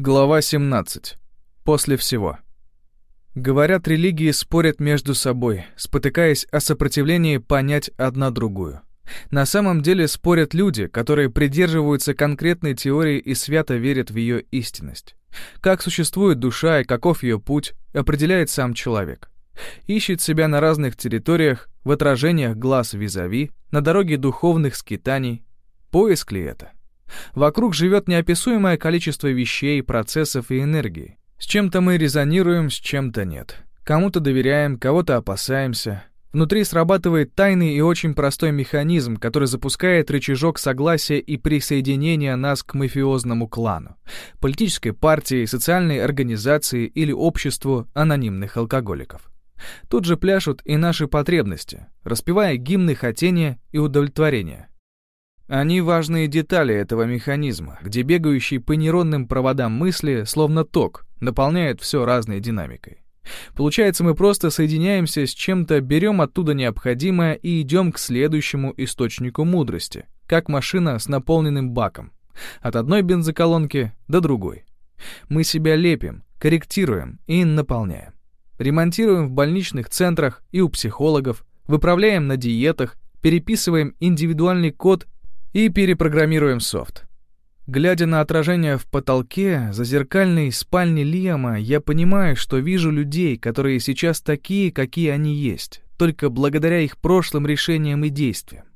Глава 17. После всего. Говорят, религии спорят между собой, спотыкаясь о сопротивлении понять одна другую. На самом деле спорят люди, которые придерживаются конкретной теории и свято верят в ее истинность. Как существует душа и каков ее путь, определяет сам человек. Ищет себя на разных территориях, в отражениях глаз визави, на дороге духовных скитаний. Поиск ли это? Вокруг живет неописуемое количество вещей, процессов и энергии. С чем-то мы резонируем, с чем-то нет. Кому-то доверяем, кого-то опасаемся. Внутри срабатывает тайный и очень простой механизм, который запускает рычажок согласия и присоединения нас к мафиозному клану, политической партии, социальной организации или обществу анонимных алкоголиков. Тут же пляшут и наши потребности, распевая гимны хотения и удовлетворения. Они важные детали этого механизма, где бегающий по нейронным проводам мысли, словно ток, наполняет все разной динамикой. Получается, мы просто соединяемся с чем-то, берем оттуда необходимое и идем к следующему источнику мудрости, как машина с наполненным баком, от одной бензоколонки до другой. Мы себя лепим, корректируем и наполняем. Ремонтируем в больничных центрах и у психологов, выправляем на диетах, переписываем индивидуальный код и перепрограммируем софт. Глядя на отражение в потолке зазеркальной спальни Лиама, я понимаю, что вижу людей, которые сейчас такие, какие они есть, только благодаря их прошлым решениям и действиям.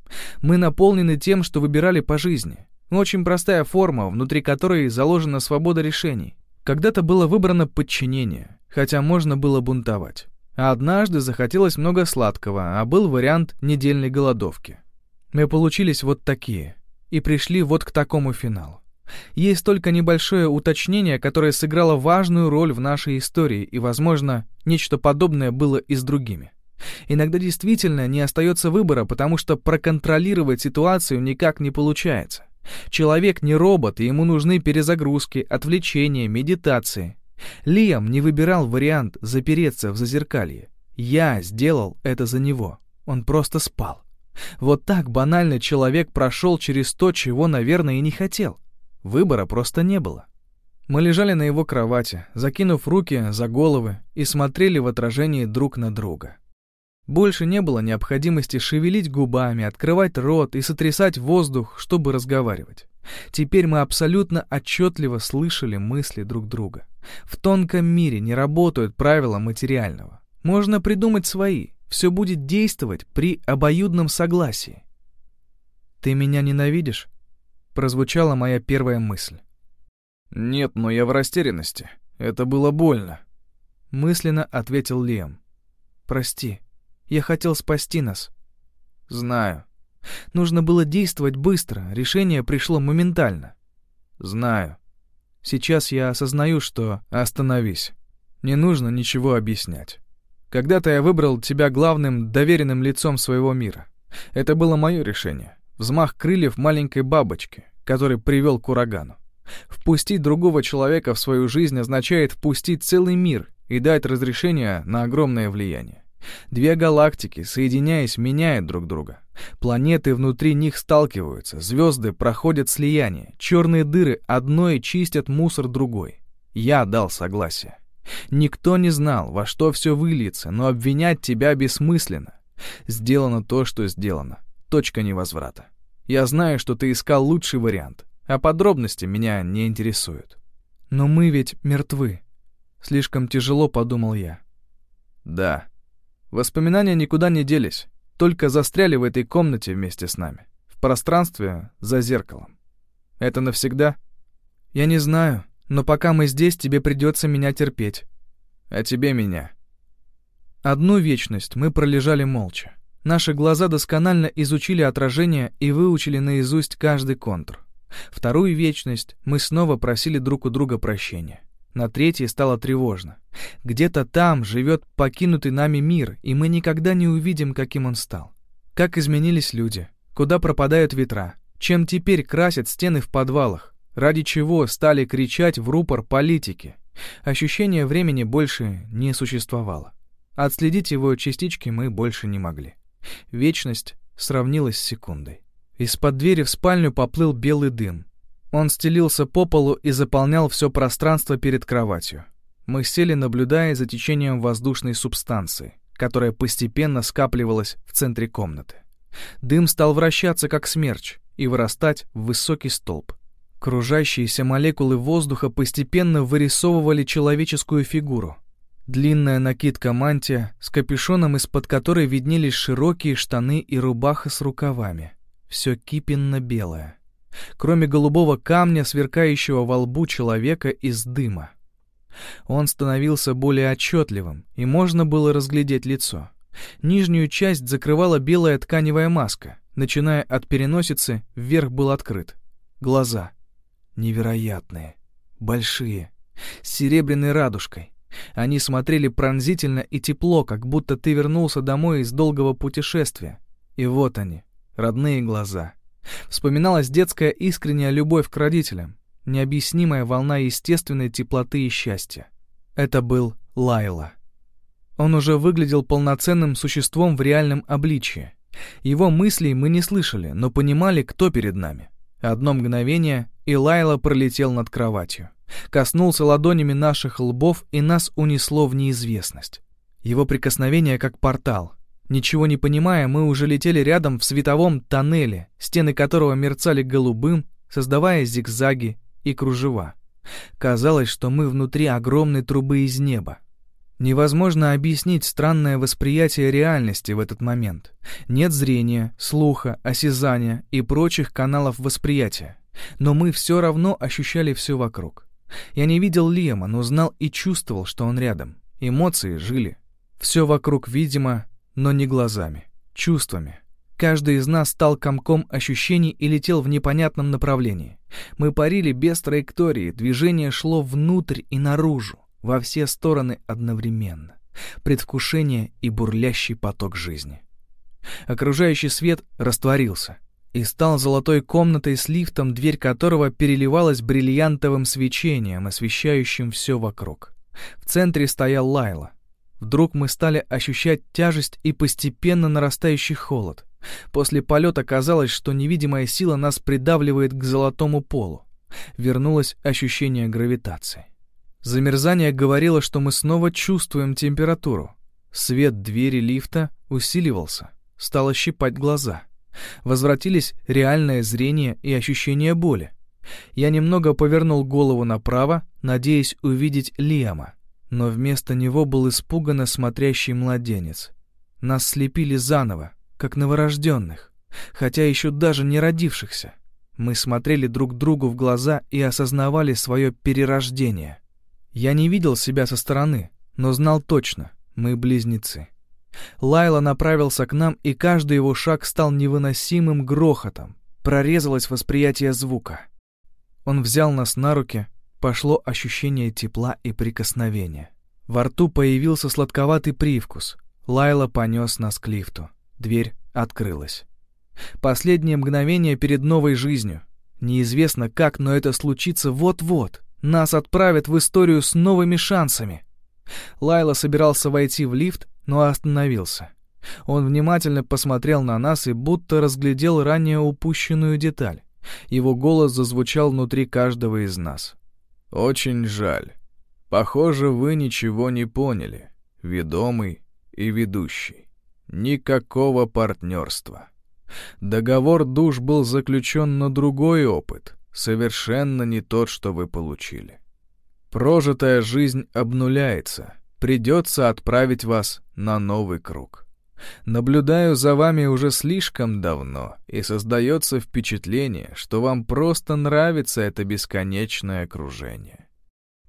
Мы наполнены тем, что выбирали по жизни. Очень простая форма, внутри которой заложена свобода решений. Когда-то было выбрано подчинение, хотя можно было бунтовать. А однажды захотелось много сладкого, а был вариант недельной голодовки. Мы получились вот такие и пришли вот к такому финалу. Есть только небольшое уточнение, которое сыграло важную роль в нашей истории, и, возможно, нечто подобное было и с другими. Иногда действительно не остается выбора, потому что проконтролировать ситуацию никак не получается. Человек не робот, и ему нужны перезагрузки, отвлечения, медитации. Лиам не выбирал вариант запереться в зазеркалье. Я сделал это за него. Он просто спал. Вот так банально человек прошел через то, чего, наверное, и не хотел. Выбора просто не было. Мы лежали на его кровати, закинув руки за головы и смотрели в отражении друг на друга. Больше не было необходимости шевелить губами, открывать рот и сотрясать воздух, чтобы разговаривать. Теперь мы абсолютно отчетливо слышали мысли друг друга. В тонком мире не работают правила материального. Можно придумать свои. Все будет действовать при обоюдном согласии. «Ты меня ненавидишь?» прозвучала моя первая мысль. «Нет, но я в растерянности. Это было больно», — мысленно ответил Лиам. «Прости, я хотел спасти нас». «Знаю». «Нужно было действовать быстро, решение пришло моментально». «Знаю. Сейчас я осознаю, что... Остановись. Не нужно ничего объяснять. Когда-то я выбрал тебя главным доверенным лицом своего мира. Это было мое решение взмах крыльев маленькой бабочки, который привел к урагану. Впустить другого человека в свою жизнь означает впустить целый мир и дать разрешение на огромное влияние. Две галактики, соединяясь, меняют друг друга. Планеты внутри них сталкиваются, звезды проходят слияние, черные дыры одной чистят мусор другой. Я дал согласие. Никто не знал, во что все выльется, но обвинять тебя бессмысленно. Сделано то, что сделано. Точка невозврата. Я знаю, что ты искал лучший вариант, а подробности меня не интересуют. Но мы ведь мертвы. Слишком тяжело, подумал я. Да. Воспоминания никуда не делись, только застряли в этой комнате вместе с нами, в пространстве за зеркалом. Это навсегда? Я не знаю, но пока мы здесь, тебе придется меня терпеть. А тебе меня. Одну вечность мы пролежали молча. Наши глаза досконально изучили отражение и выучили наизусть каждый контур. Вторую вечность мы снова просили друг у друга прощения. На третьей стало тревожно. Где-то там живет покинутый нами мир, и мы никогда не увидим, каким он стал. Как изменились люди, куда пропадают ветра, чем теперь красят стены в подвалах, ради чего стали кричать в рупор политики. Ощущение времени больше не существовало. Отследить его частички мы больше не могли. Вечность сравнилась с секундой. Из-под двери в спальню поплыл белый дым. Он стелился по полу и заполнял все пространство перед кроватью. Мы сели, наблюдая за течением воздушной субстанции, которая постепенно скапливалась в центре комнаты. Дым стал вращаться, как смерч, и вырастать в высокий столб. Кружащиеся молекулы воздуха постепенно вырисовывали человеческую фигуру. Длинная накидка-мантия с капюшоном, из-под которой виднелись широкие штаны и рубаха с рукавами. Все кипенно-белое. Кроме голубого камня, сверкающего во лбу человека из дыма. Он становился более отчетливым, и можно было разглядеть лицо. Нижнюю часть закрывала белая тканевая маска. Начиная от переносицы, вверх был открыт. Глаза. Невероятные. Большие. С серебряной радужкой. Они смотрели пронзительно и тепло, как будто ты вернулся домой из долгого путешествия. И вот они, родные глаза. Вспоминалась детская искренняя любовь к родителям, необъяснимая волна естественной теплоты и счастья. Это был Лайла. Он уже выглядел полноценным существом в реальном обличье. Его мыслей мы не слышали, но понимали, кто перед нами. Одно мгновение, и Лайла пролетел над кроватью. Коснулся ладонями наших лбов, и нас унесло в неизвестность. Его прикосновение как портал. Ничего не понимая, мы уже летели рядом в световом тоннеле, стены которого мерцали голубым, создавая зигзаги и кружева. Казалось, что мы внутри огромной трубы из неба. Невозможно объяснить странное восприятие реальности в этот момент. Нет зрения, слуха, осязания и прочих каналов восприятия. Но мы все равно ощущали все вокруг. Я не видел Лема, но знал и чувствовал, что он рядом. Эмоции жили. Все вокруг видимо, но не глазами, чувствами. Каждый из нас стал комком ощущений и летел в непонятном направлении. Мы парили без траектории, движение шло внутрь и наружу во все стороны одновременно. Предвкушение и бурлящий поток жизни. Окружающий свет растворился и стал золотой комнатой с лифтом, дверь которого переливалась бриллиантовым свечением, освещающим все вокруг. В центре стоял Лайла. Вдруг мы стали ощущать тяжесть и постепенно нарастающий холод. После полета казалось, что невидимая сила нас придавливает к золотому полу. Вернулось ощущение гравитации. Замерзание говорило, что мы снова чувствуем температуру. Свет двери лифта усиливался, стало щипать глаза. Возвратились реальное зрение и ощущение боли. Я немного повернул голову направо, надеясь увидеть Лиама, но вместо него был испуганно смотрящий младенец. Нас слепили заново, как новорожденных, хотя еще даже не родившихся. Мы смотрели друг другу в глаза и осознавали свое перерождение. Я не видел себя со стороны, но знал точно, мы близнецы. Лайла направился к нам, и каждый его шаг стал невыносимым грохотом. Прорезалось восприятие звука. Он взял нас на руки, пошло ощущение тепла и прикосновения. Во рту появился сладковатый привкус. Лайла понес нас к лифту. Дверь открылась. Последнее мгновение перед новой жизнью. Неизвестно как, но это случится вот-вот. Нас отправят в историю с новыми шансами. Лайла собирался войти в лифт, но остановился. Он внимательно посмотрел на нас и будто разглядел ранее упущенную деталь. Его голос зазвучал внутри каждого из нас. «Очень жаль. Похоже, вы ничего не поняли, ведомый и ведущий. Никакого партнерства. Договор душ был заключен на другой опыт, совершенно не тот, что вы получили. Прожитая жизнь обнуляется, придется отправить вас на новый круг. Наблюдаю за вами уже слишком давно, и создается впечатление, что вам просто нравится это бесконечное окружение.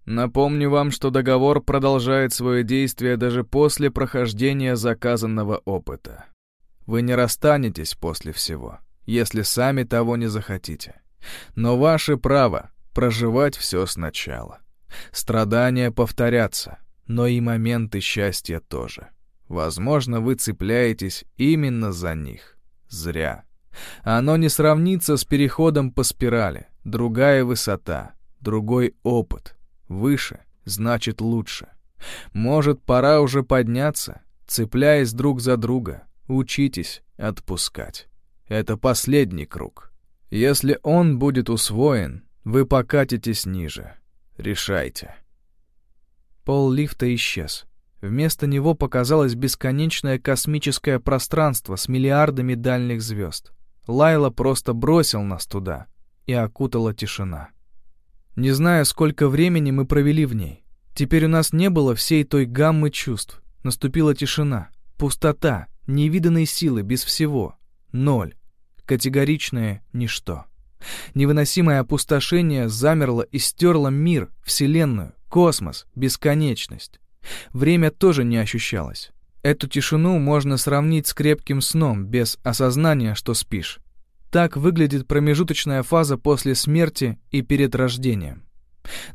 Напомню вам, что договор продолжает свое действие даже после прохождения заказанного опыта. Вы не расстанетесь после всего, если сами того не захотите. Но ваше право проживать все сначала. Страдания повторятся, но и моменты счастья тоже. Возможно, вы цепляетесь именно за них. Зря. Оно не сравнится с переходом по спирали. Другая высота, другой опыт. Выше значит лучше. Может, пора уже подняться, цепляясь друг за друга. Учитесь отпускать. Это последний круг. Если он будет усвоен, Вы покатитесь ниже. Решайте. Пол лифта исчез. Вместо него показалось бесконечное космическое пространство с миллиардами дальних звезд. Лайла просто бросил нас туда, и окутала тишина. Не знаю, сколько времени мы провели в ней. Теперь у нас не было всей той гаммы чувств. Наступила тишина, пустота, невиданной силы, без всего. Ноль. Категоричное ничто. Невыносимое опустошение замерло и стерло мир, Вселенную, космос, бесконечность. Время тоже не ощущалось. Эту тишину можно сравнить с крепким сном, без осознания, что спишь. Так выглядит промежуточная фаза после смерти и перед рождением.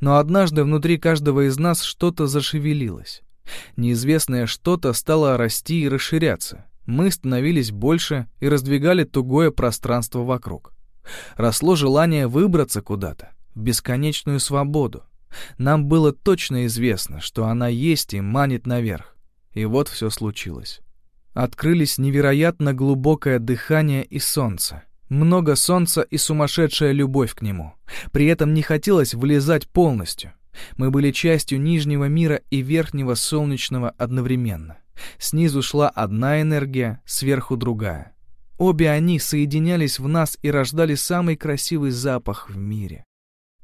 Но однажды внутри каждого из нас что-то зашевелилось. Неизвестное что-то стало расти и расширяться. Мы становились больше и раздвигали тугое пространство вокруг. Росло желание выбраться куда-то, в бесконечную свободу. Нам было точно известно, что она есть и манит наверх. И вот все случилось. Открылись невероятно глубокое дыхание и солнце. Много солнца и сумасшедшая любовь к нему. При этом не хотелось влезать полностью. Мы были частью нижнего мира и верхнего солнечного одновременно. Снизу шла одна энергия, сверху другая. Обе они соединялись в нас и рождали самый красивый запах в мире.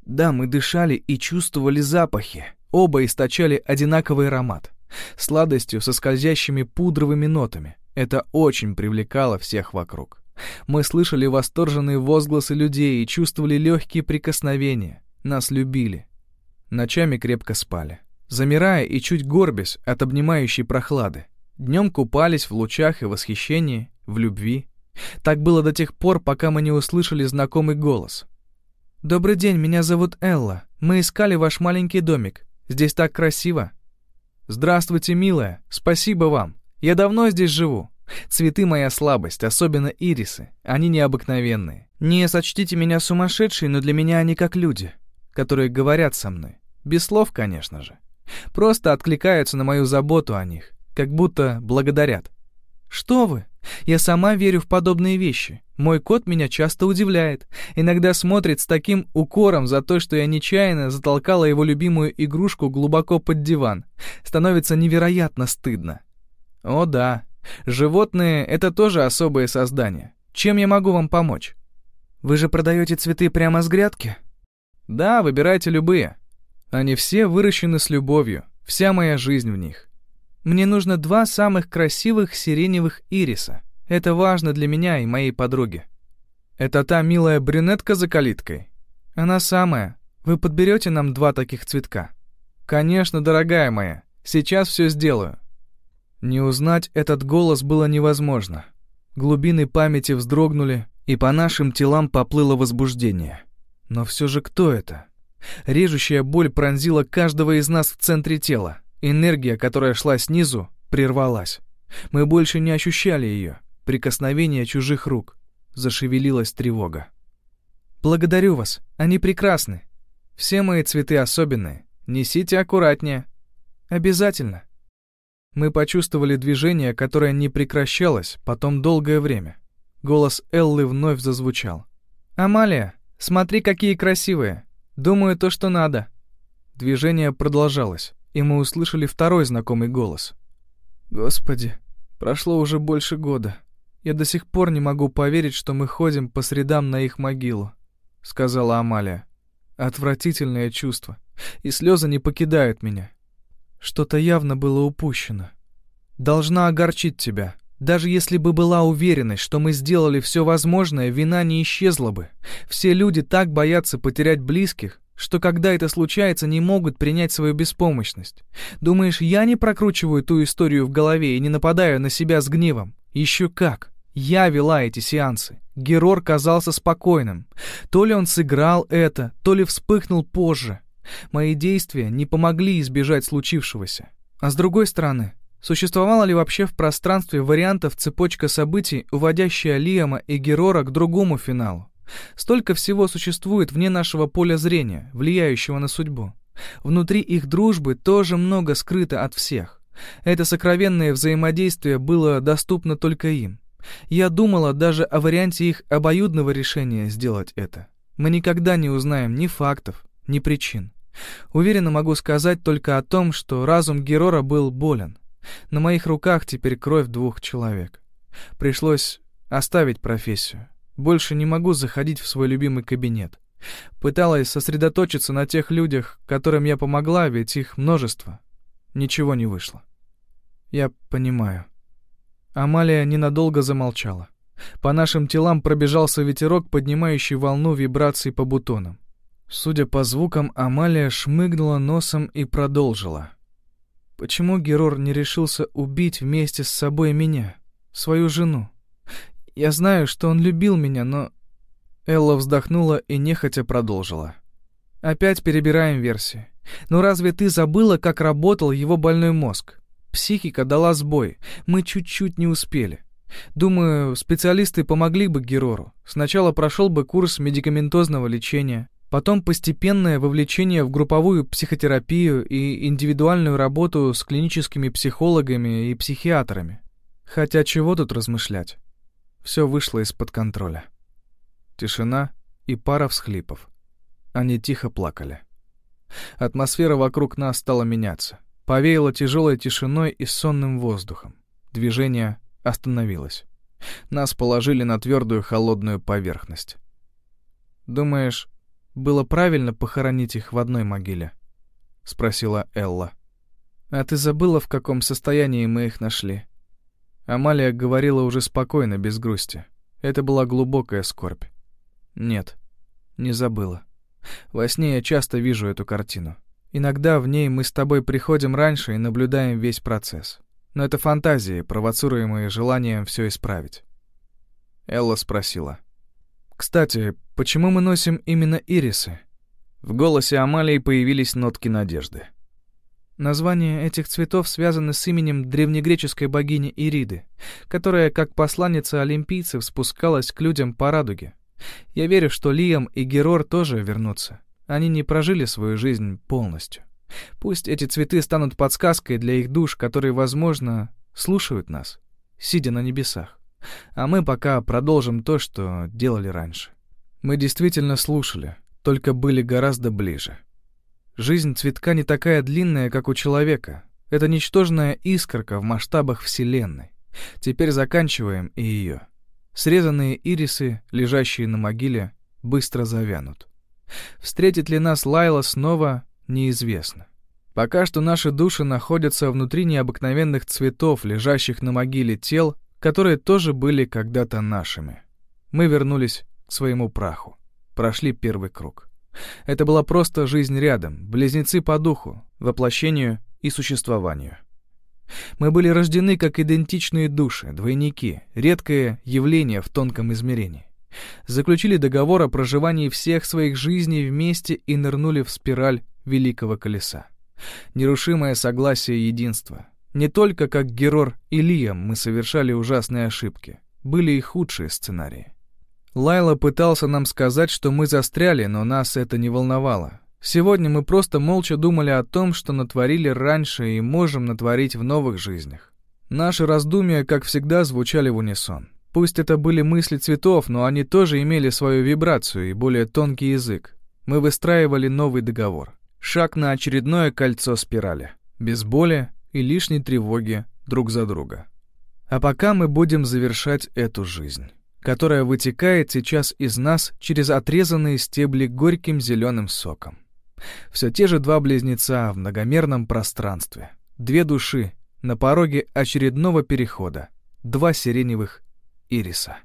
Да, мы дышали и чувствовали запахи. Оба источали одинаковый аромат. Сладостью со скользящими пудровыми нотами. Это очень привлекало всех вокруг. Мы слышали восторженные возгласы людей и чувствовали легкие прикосновения. Нас любили. Ночами крепко спали. Замирая и чуть горбясь от обнимающей прохлады. Днем купались в лучах и восхищении, в любви. Так было до тех пор, пока мы не услышали знакомый голос. «Добрый день, меня зовут Элла. Мы искали ваш маленький домик. Здесь так красиво». «Здравствуйте, милая. Спасибо вам. Я давно здесь живу. Цветы — моя слабость, особенно ирисы. Они необыкновенные. Не сочтите меня сумасшедшей, но для меня они как люди, которые говорят со мной. Без слов, конечно же. Просто откликаются на мою заботу о них, как будто благодарят. «Что вы? Я сама верю в подобные вещи. Мой кот меня часто удивляет. Иногда смотрит с таким укором за то, что я нечаянно затолкала его любимую игрушку глубоко под диван. Становится невероятно стыдно. О да, животные — это тоже особые создания. Чем я могу вам помочь? Вы же продаете цветы прямо с грядки? Да, выбирайте любые. Они все выращены с любовью, вся моя жизнь в них. Мне нужно два самых красивых сиреневых ириса. Это важно для меня и моей подруги. Это та милая брюнетка за калиткой? Она самая. Вы подберете нам два таких цветка? Конечно, дорогая моя. Сейчас все сделаю. Не узнать этот голос было невозможно. Глубины памяти вздрогнули, и по нашим телам поплыло возбуждение. Но все же кто это? Режущая боль пронзила каждого из нас в центре тела. Энергия, которая шла снизу, прервалась. Мы больше не ощущали ее. Прикосновение чужих рук. Зашевелилась тревога. «Благодарю вас. Они прекрасны. Все мои цветы особенные. Несите аккуратнее. Обязательно». Мы почувствовали движение, которое не прекращалось потом долгое время. Голос Эллы вновь зазвучал. «Амалия, смотри, какие красивые. Думаю, то, что надо». Движение продолжалось и мы услышали второй знакомый голос. «Господи, прошло уже больше года. Я до сих пор не могу поверить, что мы ходим по средам на их могилу», — сказала Амалия. «Отвратительное чувство, и слезы не покидают меня. Что-то явно было упущено. Должна огорчить тебя». Даже если бы была уверенность, что мы сделали все возможное, вина не исчезла бы. Все люди так боятся потерять близких, что когда это случается, не могут принять свою беспомощность. Думаешь, я не прокручиваю ту историю в голове и не нападаю на себя с гневом? Еще как. Я вела эти сеансы. Герор казался спокойным. То ли он сыграл это, то ли вспыхнул позже. Мои действия не помогли избежать случившегося. А с другой стороны, существовала ли вообще в пространстве вариантов цепочка событий, уводящая Лиама и Герора к другому финалу? Столько всего существует вне нашего поля зрения, влияющего на судьбу. Внутри их дружбы тоже много скрыто от всех. Это сокровенное взаимодействие было доступно только им. Я думала даже о варианте их обоюдного решения сделать это. Мы никогда не узнаем ни фактов, ни причин. Уверенно могу сказать только о том, что разум Герора был болен. На моих руках теперь кровь двух человек. Пришлось оставить профессию. Больше не могу заходить в свой любимый кабинет. Пыталась сосредоточиться на тех людях, которым я помогла, ведь их множество. Ничего не вышло. Я понимаю. Амалия ненадолго замолчала. По нашим телам пробежался ветерок, поднимающий волну вибраций по бутонам. Судя по звукам, Амалия шмыгнула носом и продолжила. Почему Герор не решился убить вместе с собой меня, свою жену? Я знаю, что он любил меня, но... Элла вздохнула и нехотя продолжила. Опять перебираем версии. Но разве ты забыла, как работал его больной мозг? Психика дала сбой. Мы чуть-чуть не успели. Думаю, специалисты помогли бы Герору. Сначала прошел бы курс медикаментозного лечения, потом постепенное вовлечение в групповую психотерапию и индивидуальную работу с клиническими психологами и психиатрами. Хотя чего тут размышлять? Все вышло из-под контроля. Тишина и пара всхлипов. Они тихо плакали. Атмосфера вокруг нас стала меняться. Повеяло тяжелой тишиной и сонным воздухом. Движение остановилось. Нас положили на твердую холодную поверхность. «Думаешь, было правильно похоронить их в одной могиле?» — спросила Элла. «А ты забыла, в каком состоянии мы их нашли?» Амалия говорила уже спокойно, без грусти. Это была глубокая скорбь. «Нет, не забыла. Во сне я часто вижу эту картину. Иногда в ней мы с тобой приходим раньше и наблюдаем весь процесс. Но это фантазии, провоцируемые желанием все исправить. Элла спросила. «Кстати, почему мы носим именно ирисы?» В голосе Амалии появились нотки надежды. Название этих цветов связано с именем древнегреческой богини Ириды, которая, как посланница олимпийцев, спускалась к людям по радуге. Я верю, что Лиам и Герор тоже вернутся. Они не прожили свою жизнь полностью. Пусть эти цветы станут подсказкой для их душ, которые, возможно, слушают нас, сидя на небесах. А мы пока продолжим то, что делали раньше. Мы действительно слушали, только были гораздо ближе. Жизнь цветка не такая длинная, как у человека. Это ничтожная искорка в масштабах Вселенной. Теперь заканчиваем и ее. Срезанные ирисы, лежащие на могиле, быстро завянут. Встретит ли нас Лайла снова, неизвестно. Пока что наши души находятся внутри необыкновенных цветов, лежащих на могиле тел, которые тоже были когда-то нашими. Мы вернулись к своему праху, прошли первый круг. Это была просто жизнь рядом, близнецы по духу, воплощению и существованию. Мы были рождены как идентичные души, двойники, редкое явление в тонком измерении. Заключили договор о проживании всех своих жизней вместе и нырнули в спираль великого колеса. Нерушимое согласие и единство. Не только как Герор и Лиам мы совершали ужасные ошибки. Были и худшие сценарии. Лайла пытался нам сказать, что мы застряли, но нас это не волновало. Сегодня мы просто молча думали о том, что натворили раньше и можем натворить в новых жизнях. Наши раздумья, как всегда, звучали в унисон. Пусть это были мысли цветов, но они тоже имели свою вибрацию и более тонкий язык. Мы выстраивали новый договор. Шаг на очередное кольцо спирали. Без боли и лишней тревоги друг за друга. А пока мы будем завершать эту жизнь которая вытекает сейчас из нас через отрезанные стебли горьким зеленым соком. Все те же два близнеца в многомерном пространстве, две души на пороге очередного перехода, два сиреневых ириса.